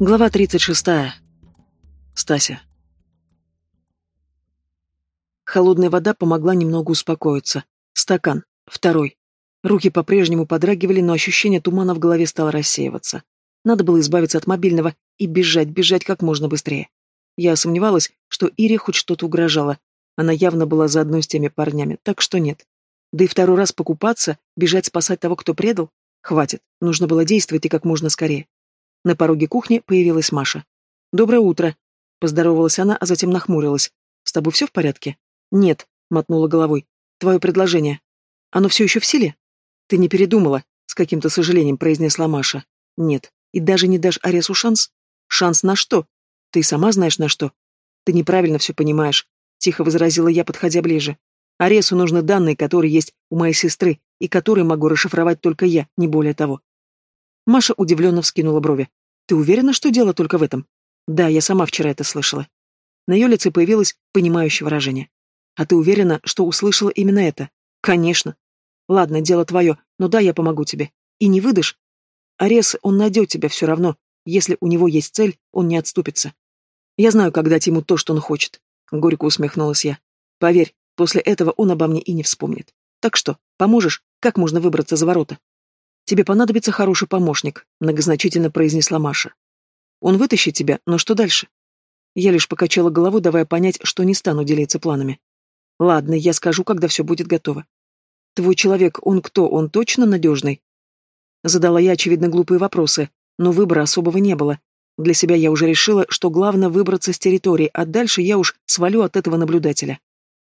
Глава 36. Стася. Холодная вода помогла немного успокоиться. Стакан. Второй. Руки по-прежнему подрагивали, но ощущение тумана в голове стало рассеиваться. Надо было избавиться от мобильного и бежать, бежать как можно быстрее. Я сомневалась, что Ире хоть что-то угрожало. Она явно была заодно с теми парнями, так что нет. Да и второй раз покупаться, бежать спасать того, кто предал? Хватит, нужно было действовать и как можно скорее. На пороге кухни появилась Маша. «Доброе утро», — поздоровалась она, а затем нахмурилась. «С тобой все в порядке?» «Нет», — мотнула головой. «Твое предложение. Оно все еще в силе?» «Ты не передумала», — с каким-то сожалением произнесла Маша. «Нет. И даже не дашь Аресу шанс?» «Шанс на что? Ты сама знаешь на что?» «Ты неправильно все понимаешь», — тихо возразила я, подходя ближе. «Аресу нужны данные, которые есть у моей сестры, и которые могу расшифровать только я, не более того. Маша удивленно вскинула брови. «Ты уверена, что дело только в этом?» «Да, я сама вчера это слышала». На ее лице появилось понимающее выражение. «А ты уверена, что услышала именно это?» «Конечно». «Ладно, дело твое, но да, я помогу тебе. И не выдашь?» «Арес, он найдет тебя все равно. Если у него есть цель, он не отступится. Я знаю, как дать ему то, что он хочет». Горько усмехнулась я. «Поверь, после этого он обо мне и не вспомнит. Так что, поможешь? Как можно выбраться за ворота?» «Тебе понадобится хороший помощник», — многозначительно произнесла Маша. «Он вытащит тебя, но что дальше?» Я лишь покачала головой, давая понять, что не стану делиться планами. «Ладно, я скажу, когда все будет готово». «Твой человек, он кто? Он точно надежный?» Задала я, очевидно, глупые вопросы, но выбора особого не было. Для себя я уже решила, что главное выбраться с территории, а дальше я уж свалю от этого наблюдателя.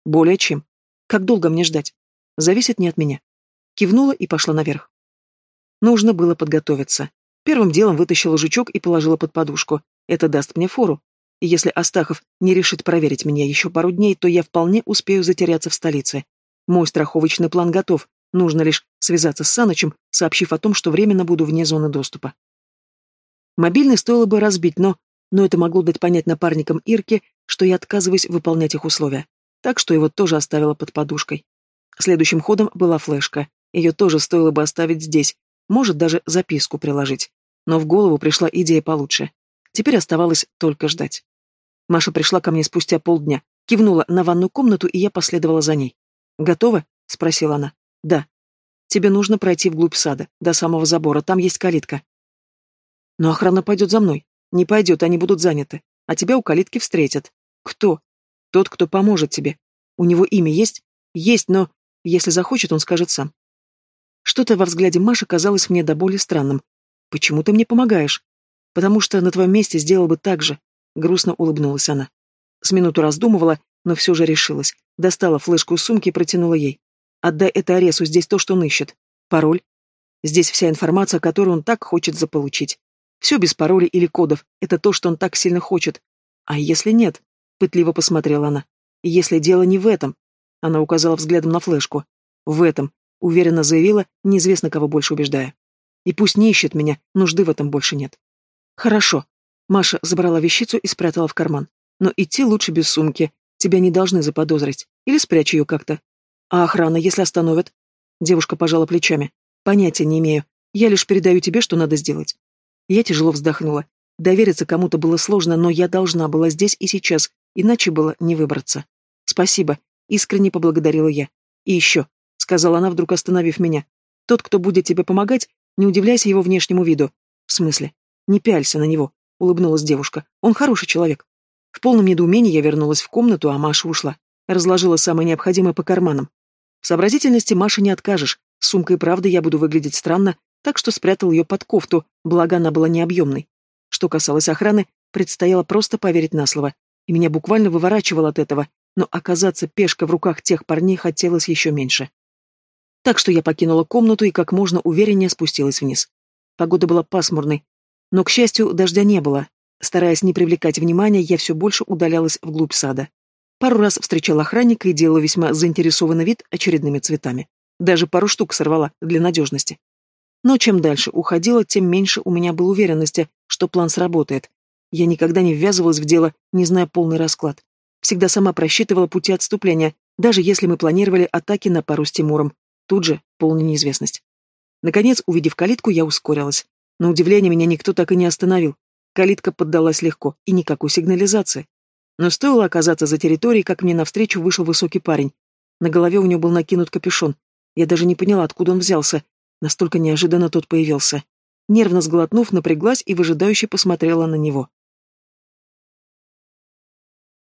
Более чем. Как долго мне ждать? Зависит не от меня. Кивнула и пошла наверх. Нужно было подготовиться. Первым делом вытащила жучок и положила под подушку. Это даст мне фору. И если Астахов не решит проверить меня еще пару дней, то я вполне успею затеряться в столице. Мой страховочный план готов. Нужно лишь связаться с Санычем, сообщив о том, что временно буду вне зоны доступа. Мобильный стоило бы разбить, но... Но это могло дать понять напарникам Ирке, что я отказываюсь выполнять их условия. Так что его тоже оставила под подушкой. Следующим ходом была флешка. Ее тоже стоило бы оставить здесь, может даже записку приложить. Но в голову пришла идея получше. Теперь оставалось только ждать. Маша пришла ко мне спустя полдня, кивнула на ванную комнату, и я последовала за ней. «Готова?» — спросила она. «Да». «Тебе нужно пройти вглубь сада, до самого забора, там есть калитка». «Но охрана пойдет за мной». «Не пойдет, они будут заняты. А тебя у калитки встретят». «Кто?» «Тот, кто поможет тебе. У него имя есть?» «Есть, но если захочет, он скажет сам. Что-то во взгляде Маши казалось мне до боли странным. «Почему ты мне помогаешь?» «Потому что на твоем месте сделал бы так же», — грустно улыбнулась она. С минуту раздумывала, но все же решилась. Достала флешку из сумки и протянула ей. «Отдай это Аресу, здесь то, что он ищет. Пароль?» «Здесь вся информация, которую он так хочет заполучить. Все без паролей или кодов. Это то, что он так сильно хочет. А если нет?» — пытливо посмотрела она. «Если дело не в этом?» Она указала взглядом на флешку. «В этом уверенно заявила, неизвестно кого больше убеждая. И пусть не ищет меня, нужды в этом больше нет. Хорошо. Маша забрала вещицу и спрятала в карман. Но идти лучше без сумки. Тебя не должны заподозрить. Или спрячь ее как-то. А охрана, если остановят? Девушка пожала плечами. Понятия не имею. Я лишь передаю тебе, что надо сделать. Я тяжело вздохнула. Довериться кому-то было сложно, но я должна была здесь и сейчас, иначе было не выбраться. Спасибо. Искренне поблагодарила я. И еще сказала она, вдруг остановив меня. Тот, кто будет тебе помогать, не удивляйся его внешнему виду. В смысле? Не пялься на него, улыбнулась девушка. Он хороший человек. В полном недоумении я вернулась в комнату, а Маша ушла. Разложила самое необходимое по карманам. В сообразительности Маши не откажешь. С сумкой правда я буду выглядеть странно, так что спрятал ее под кофту, благо она была необъемной. Что касалось охраны, предстояло просто поверить на слово. И меня буквально выворачивало от этого, но оказаться пешкой в руках тех парней хотелось еще меньше. Так что я покинула комнату и как можно увереннее спустилась вниз. Погода была пасмурной, но, к счастью, дождя не было. Стараясь не привлекать внимания, я все больше удалялась вглубь сада. Пару раз встречала охранника и делала весьма заинтересованный вид очередными цветами. Даже пару штук сорвала для надежности. Но чем дальше уходила, тем меньше у меня было уверенности, что план сработает. Я никогда не ввязывалась в дело, не зная полный расклад. Всегда сама просчитывала пути отступления, даже если мы планировали атаки на пару с Тимуром. Тут же полная неизвестность. Наконец, увидев калитку, я ускорилась. На удивление, меня никто так и не остановил. Калитка поддалась легко, и никакой сигнализации. Но стоило оказаться за территорией, как мне навстречу вышел высокий парень. На голове у него был накинут капюшон. Я даже не поняла, откуда он взялся. Настолько неожиданно тот появился. Нервно сглотнув, напряглась и выжидающе посмотрела на него.